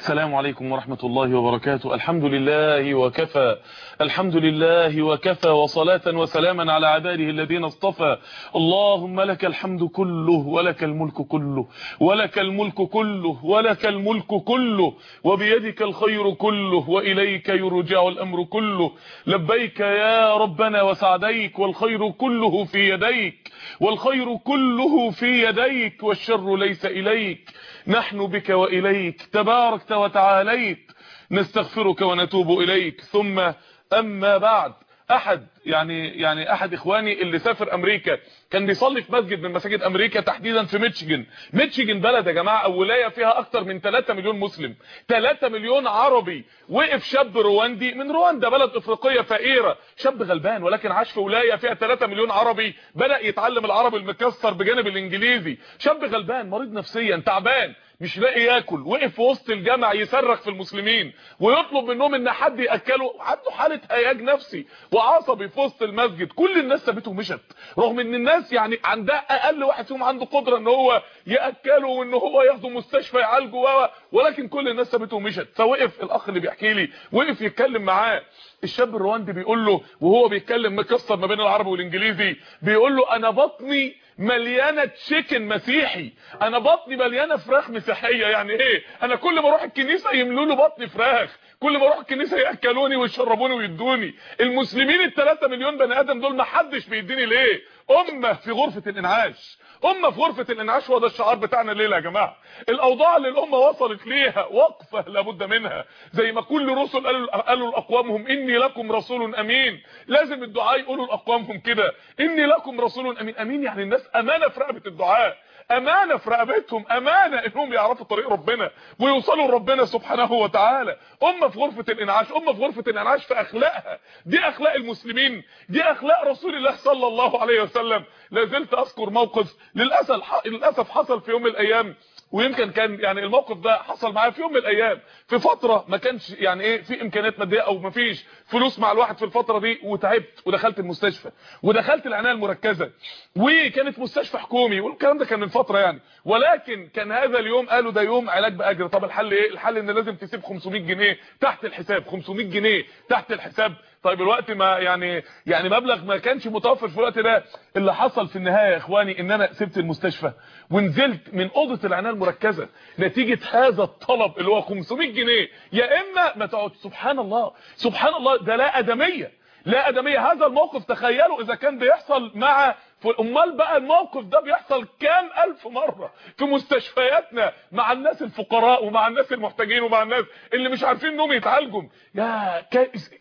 السلام عليكم ورحمة الله وبركاته. الحمد لله وكفى. الحمد لله وكفى. وصلاة وسلاما على عباده الذين اصطفى. اللهم لك الحمد كله ولك الملك كله ولك الملك كله ولك الملك كله وبيدك الخير كله وإليك يرجع الأمر كله. لبيك يا ربنا وسعديك والخير كله في يديك. والخير كله في يديك والشر ليس إليك. نحن بك وإليك تباركت وتعاليت. نستغفرك ونتوب إليك. ثم أما بعد أحد يعني يعني أحد إخواني اللي سافر أمريكا كان بيصلي في مسجد من مساجد أمريكا تحديدا في ميتشيجن ميتشيجن بلد يا جماعة أو ولاية فيها أكتر من 3 مليون مسلم. 3 مليون عربي وقف شاب رواندي من رواندا بلد إفريقية فقيرة. شاب غلبان ولكن عاش في ولاية فيها 3 مليون عربي. بدأ يتعلم العربي المكسر بجانب الإنجليزي. شاب غلبان مريض نفسيا تعبان مش لاقي ياكل. وقف في وسط الجامع يصرخ في المسلمين. ويطلب منهم إن حد يأكله. عنده حالة هياج نفسي وعصبي. في وسط المسجد كل الناس سابته ومشت. رغم إن الناس يعني عندها أقل واحد فيهم عنده قدرة إن هو يأكله وإن هو ياخده مستشفى يعالجه ولكن كل الناس سابته ومشت. فوقف الأخ اللي بيحكي لي وقف يتكلم معاه. الشاب الرواندي بيقول له وهو بيتكلم مكسر ما بين العربي والإنجليزي بيقول له أنا بطني مليانة تشيكن مسيحي. أنا بطني مليانة فراخ مسيحية. يعني إيه؟ أنا كل ما أروح الكنيسة يملوا بطني فراخ. كل ما أروح الكنيسة يأكلوني ويشربوني ويدوني. المسلمين ال3 مليون بني آدم دول ما حدش بيديني ليه؟ أمة في غرفة الإنعاش. أمة في غرفة الإنعاش وده الشعار بتاعنا الليلة يا جماعة. الأوضاع اللي الأمة وصلت ليها وقفة لابد منها. زي ما كل الرسل قالوا قالوا لأقوامهم إني لكم رسول أمين. لازم الدعاء يقولوا لأقوامهم كده. إني لكم رسول أمين. أمين يعني الناس أمانة في رقبة الدعاء. أمانة في رقبتهم أمانة إنهم يعرفوا طريق ربنا ويوصلوا لربنا سبحانه وتعالى. أمة في غرفة الإنعاش أمة في غرفة الإنعاش في أخلاقها. دي أخلاق المسلمين دي أخلاق رسول الله صلى الله عليه وسلم. لا زلت أذكر موقف للأسف للأسف حصل في يوم من الأيام. ويمكن كان يعني الموقف ده حصل معايا في يوم من الأيام. في فترة ما كانش يعني إيه في إمكانيات مادية أو ما فيش فلوس مع الواحد في الفترة دي وتعبت ودخلت المستشفى. ودخلت العناية المركزة. وكانت مستشفى حكومي والكلام ده كان من فترة يعني. ولكن كان هذا اليوم قالوا ده يوم علاج بأجر. طب الحل إيه؟ الحل إن لازم تسيب 500 جنيه تحت الحساب. 500 جنيه تحت الحساب. طيب الوقت ما يعني يعني مبلغ ما كانش متوفر في الوقت ده اللي حصل في النهاية يا إخواني إن أنا سبت المستشفى ونزلت من أوضة العنايه المركزه نتيجة هذا الطلب اللي هو 500 جنيه يا إما ما تقعد. سبحان الله سبحان الله ده لا أدمية لا أدمية. هذا الموقف تخيلوا إذا كان بيحصل مع امال بقى الموقف ده بيحصل كام ألف مرة في مستشفياتنا مع الناس الفقراء ومع الناس المحتاجين ومع الناس اللي مش عارفين إنهم يتعالجوا؟ يا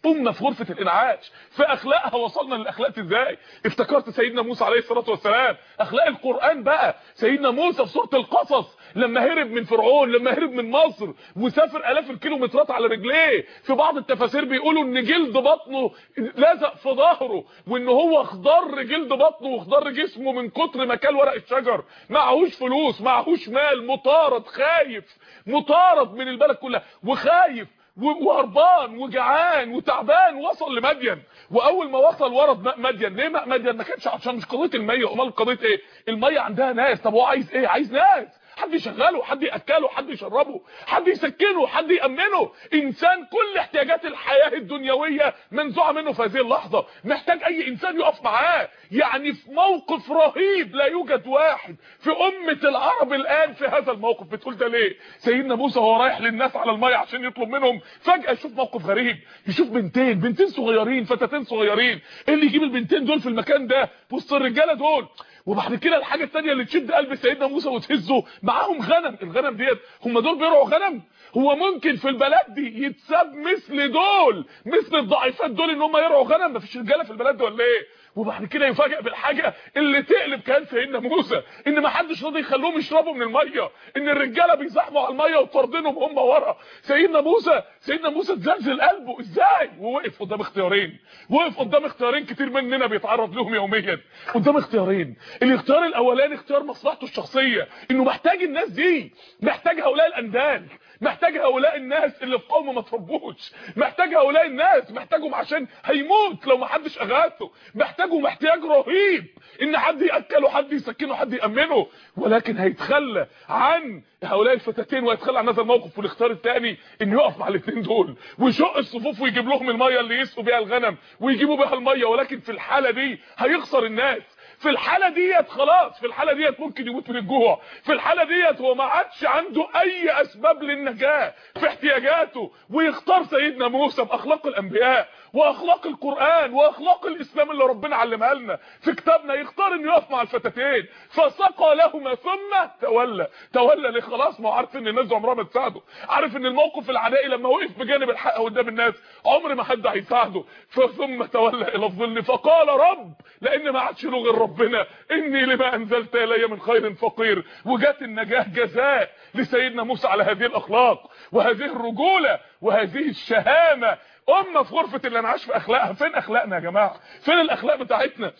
امه في غرفة الإنعاش في أخلاقها وصلنا للأخلاق إزاي؟ افتكرت سيدنا موسى عليه الصلاة والسلام. أخلاق القرآن بقى سيدنا موسى في سورة القصص لما هرب من فرعون لما هرب من مصر وسافر آلاف الكيلومترات على رجليه. في بعض التفاسير بيقولوا إن جلد بطنه لزق في ظهره وإن هو اخضر جلد بطنه واخضر جسمه من كتر ما كل ورق الشجر معهوش فلوس معهوش مال مطارد خايف مطارد من البلد كلها وخايف وهربان وجعان وتعبان وصل لمدين. وأول ما وصل ورد مدين ليه مدين ما كانش عشان مش قضية المية؟ أمال قضية إيه؟ المية عندها ناس. طب هو عايز إيه؟ عايز ناس. حد يشغله حد يأكله حد يشربه حد يسكنه حد يأمنه. إنسان كل احتياجات الحياة الدنيوية منزوعة منه في هذه اللحظة. محتاج أي إنسان يقف معاه. يعني في موقف رهيب لا يوجد واحد في أمة العرب الآن في هذا الموقف. بتقول ده ليه؟ سيدنا موسى وهو رايح للناس على المية عشان يطلب منهم. فجأة يشوف موقف غريب. يشوف بنتين بنتين صغيرين فتاتين صغيرين. إيه اللي يجيب البنتين دول في المكان ده؟ وسط الرجالة دول وبعد كده الحاجة الثانية اللي تشد قلب سيدنا موسى وتهزه معاهم غنم الغنم ديت هم دول بيرعوا غنم. هو ممكن في البلد دي يتساب مثل دول مثل الضعيفات دول ان هم يرعوا غنم؟ مفيش رجالة في البلد دي ولا إيه؟ وبعد كده يفاجئ بالحاجة اللي تقلب كان سيدنا موسى إن ما حدش راضي يخلوهم يشربوا من المية إن الرجالة بيزحموا على المية وطاردينهم هم ورا. سيدنا موسى سيدنا موسى اتزلزل قلبه. إزاي؟ ووقف قدام اختيارين. وقف قدام اختيارين كتير مننا بيتعرض لهم يوميا. قدام اختيارين. الاختيار الأولاني اختيار مصلحته الشخصية إنه محتاج الناس دي محتاج هؤلاء الأندال. محتاج هؤلاء الناس اللي في قوم ما تربوش. محتاج هؤلاء الناس محتاجهم عشان هيموت لو ما حدش اغاثه. محتاجهم احتياج رهيب ان حد ياكله حد يسكنه حد يامنه. ولكن هيتخلى عن هؤلاء الفتاتين ويتخلى عن هذا الموقف. والاختيار الثاني انه يقف مع الاثنين دول. ويشق الصفوف ويجيب لهم المية اللي يسقوا بيها الغنم ويجيبوا بيها المية. ولكن في الحالة دي هيخسر الناس. في الحالة ديت خلاص في الحالة ديت ممكن يموت من الجوع. في الحالة ديت هو ما عادش عنده أي أسباب للنجاة في احتياجاته. ويختار سيدنا موسى بأخلاق الأنبياء وأخلاق القرآن وأخلاق الإسلام اللي ربنا علمها لنا. في كتابنا يختار إنه يقف مع الفتاتين. فسقى لهما ثم تولى. تولى ليه؟ خلاص ما عارف إن الناس عمرها ما تساعده. عارف إن الموقف العدائي لما وقف بجانب الحق قدام الناس عمر ما حد هيساعده. فثم تولى إلى الظل. فقال رب لأن ما عادش له غير ربنا إني لما أنزلت إلي من خير فقير وجات النجاة جزاء لسيدنا موسى على هذه الأخلاق وهذه الرجولة وهذه الشهامة. امه في غرفة الانعاش في أخلاقها فين أخلاقنا يا جماعة؟ فين الأخلاق بتاعتنا؟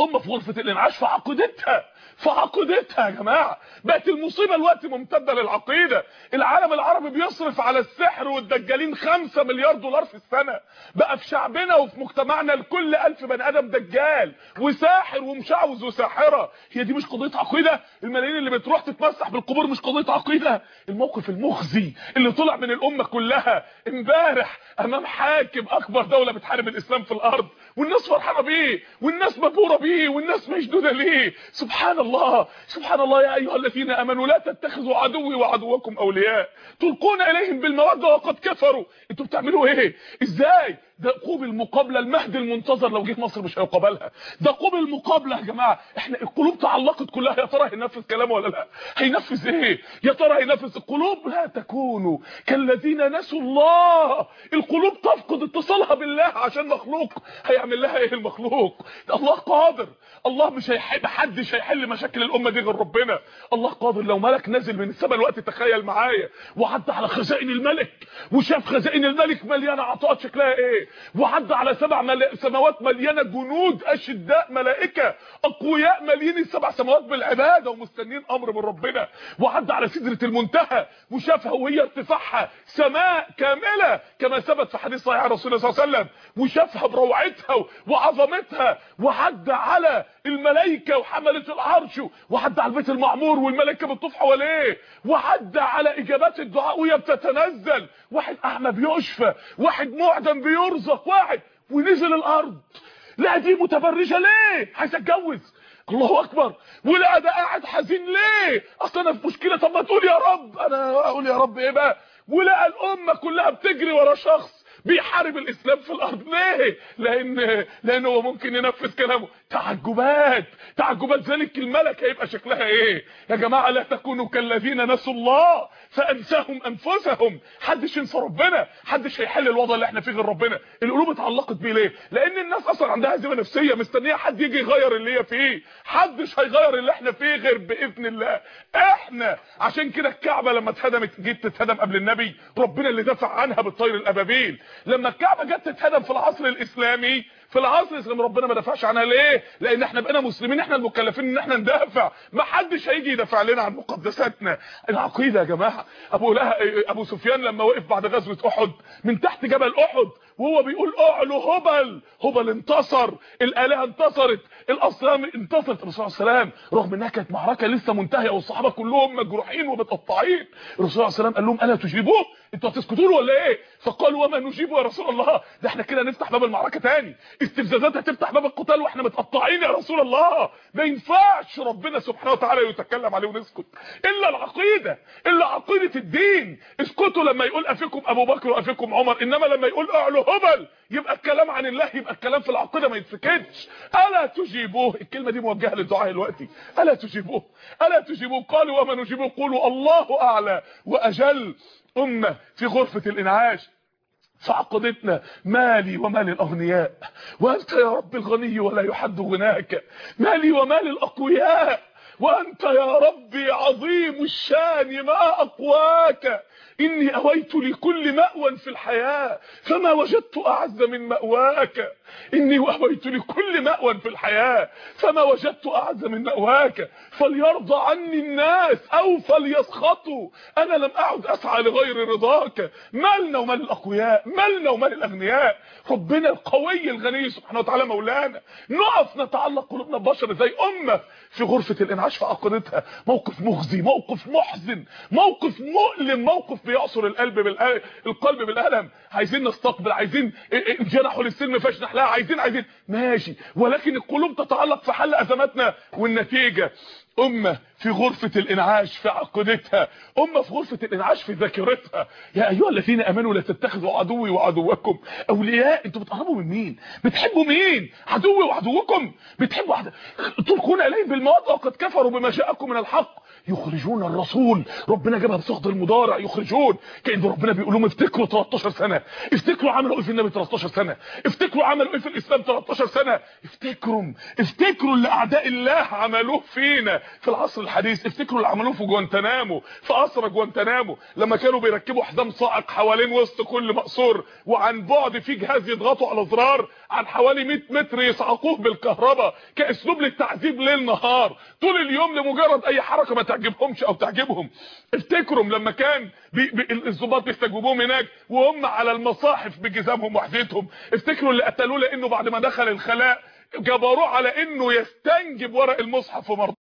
امه في غرفة الانعاش في عقيدتها. في عقيدتها يا جماعة. بقت المصيبة الوقت ممتدة للعقيدة. العالم العربي بيصرف على السحر والدجالين 5 مليار دولار في السنة. بقى في شعبنا وفي مجتمعنا لكل 1000 بني آدم دجال. وساحر ومشعوذ وساحره هي دي مش قضية عقيدة؟ الملايين اللي بتروح تتمسح بالقبور مش قضية عقيدة. الموقف المخزي اللي طلع من الأمة كلها. امبارح أمام حاكم أكبر دولة بتحارب الإسلام في الأرض. والناس فرحانة بيه. والناس مبهورة بيه. والناس مشدودة ليه. سبحان الله. سبحان الله يا أيها الذين آمنوا لا تتخذوا عدوي وعدوكم أولياء. تلقون إليهم بالمودة وقد كفروا. أنتوا بتعملوا إيه؟ إزاي؟ ده قوب المقابلة المهدي المنتظر لو جه مصر مش هيقابلها. ده قوب المقابلة يا جماعة إحنا القلوب تعلقت كلها يا ترى هينفذ كلامه ولا لا؟ هينفذ إيه؟ يا ترى هينفذ؟ القلوب لا تكونوا كالذين نسوا الله. القلوب تفقد اتصالها بالله عشان مخلوق. هيعمل لها إيه المخلوق؟ الله قادر. الله مش هيحب محدش هيحل مشاكل الأمة دي غير ربنا. الله قادر. لو ملك نازل من السماء الوقت تخيل معايا. وعدى على خزائن الملك. وشاف خزائن الملك مليانة عطاءات شكلها إيه؟ وعدى على سبع. سماوات مليانة جنود أشداء ملائكة أقوياء مالين السبع سماوات بالعبادة ومستنين أمر من ربنا. وعدى على سدرة المنتهى وشافها وهي ارتفاعها سماء كاملة كما ثبت في حديث صحيح رسول صلى الله عليه وسلم. وشافها بروعتها وعظمتها. وعدى على الملائكة وحمله العرش. وعدى على البيت المعمور والملائكة بتطوف حواليه. وعدى على إجابات الدعاء وهي بتتنزل. واحد أعمى بيشفى واحد معدم بيرزق. واحد ونزل الأرض. لا دي متبرجه ليه؟ عايز أتجوز. الله أكبر. ولا ده قاعد حزين ليه؟ أصل أنا في مشكلة. طب ما تقول يا رب. أنا أقول يا رب إيه بقى؟ ولقى الأمة كلها بتجري ورا شخص بيحارب الإسلام في الأرض. ليه؟ لأن لأنه هو ممكن ينفذ كلامه. تعجبات تعجبات ذلك الملك هيبقى شكلها إيه؟ يا جماعة لا تكونوا كالذين نسوا الله فأنساهم أنفسهم. حدش ينسى ربنا حدش هيحل الوضع اللي إحنا فيه غير ربنا. القلوب اتعلقت بيه ليه؟ لأن الناس أصلا عندها هزيمة نفسية مستنية حد يجي يغير اللي هي فيه. حدش هيغير اللي إحنا فيه غير بإذن الله. إحنا عشان كده الكعبة لما اتهدمت جيت تتهدم قبل النبي. ربنا اللي دافع عنها بالطير الأبابيل. لما الكعبة جت تتهدم في العصر الإسلامي في العصر الإسلامي ربنا ما دافعش عنها ليه؟ لأن إحنا بقينا مسلمين إحنا المكلفين إن إحنا ندافع. ما حدش هيجي يدافع لنا عن مقدساتنا. العقيدة يا جماعة أبو له... أبو سفيان لما وقف بعد غزوة أحد من تحت جبل أحد وهو بيقول أعلو هبل. هبل انتصر الآلهة انتصرت الأصنام انتصرت. الرسول عليه وسلم رغم إنها كانت معركة لسه منتهية والصحابة كلهم مجروحين ومتقطعين الرسول عليه وسلم قال لهم ألا تجيبوه أنتوا هتسكتوا له ولا إيه؟ فقالوا وما نجيبه يا رسول الله. ده إحنا كده نفتح باب المعركة تاني. استفزازات هتفتح باب القتال وإحنا متقطعين يا رسول الله. ما ينفعش ربنا سبحانه وتعالى يتكلم عليه ونسكت. إلا العقيدة إلا عقيدة الدين. اسكتوا لما يقول أفيكم أبو بكر وأفيكم عمر. إنما لما يقول اعلو هبل يبقى الكلام عن الله يبقى الكلام في العقيدة ما يتسكتش. ألا تجيبوه؟ الكلمة دي موجهة للدعاء دلوقتي. ألا تجيبوه؟ ألا تجيبوه؟ قالوا وما نجيبه؟ قولوا الله أعلى وأجل. أمة في غرفة الإنعاش. فعقدتنا مالي ومال الأغنياء. وأنت يا رب الغني ولا يحد غناك مالي ومال الأقوياء. وأنت يا ربي عظيم الشان ما أقواك؟ إني أويت لكل مأوى في الحياة فما وجدت أعز من مأواك. إني أويت لكل مأوى في الحياة فما وجدت أعز من مأواك. فليرضى عني الناس أو فليسخطوا. أنا لم أعد أسعى لغير رضاك. مالنا ومال الأقوياء مالنا ومال الأغنياء ربنا القوي الغني سبحانه وتعالى مولانا. نقف نتعلق قلوبنا ببشر زي أمة في غرفة الإنعاش في موقف مخزي موقف محزن موقف مؤلم موقف بيعصر القلب بالألم القلب بالألم. عايزين نستقبل عايزين جنحوا للسلم فاشنح لها عايزين عايزين. ماشي. ولكن القلوب تتعلق في حل أزماتنا والنتيجة. أمة في غرفة الإنعاش في عقيدتها أمة في غرفة الإنعاش في ذاكرتها. يا أيها الذين أمنوا لا تتخذوا عدوي وعدوكم. أولياء أنتوا بتقربوا من مين؟ بتحبوا مين؟ عدوي وعدوكم. بتحبوا عد... تلقون إليهم بالمواد وقد كفروا بما جاءكم من الحق. يخرجون الرسول. ربنا جابها بصيغه المضارع يخرجون. كأن ربنا بيقول لهم افتكروا 13 سنة افتكروا عملوا إيه في النبي 13 سنة افتكروا عملوا إيه في الإسلام 13 سنة. افتكروا افتكروا اللي أعداء الله عملوه فينا. في العصر الحديث افتكروا اللي عملوه في جوانتنامو في اسر جوانتنامو لما كانوا بيركبوا حزام صاعق حوالين وسط كل مقصور وعن بعد في جهاز يضغطوا على زرار عن حوالي 100 متر يصعقوه بالكهرباء كأسلوب للتعذيب ليل نهار. طول اليوم لمجرد أي حركة ما تعجبهمش أو تعجبهم. افتكروا لما كان بي بي الضباط بيستجوبوهم هناك وهم على المصاحف بجزامهم وحدتهم. افتكروا اللي قتلوه لأنه بعد ما دخل الخلاء جبروه على إنه يستنجب ورق المصحف وما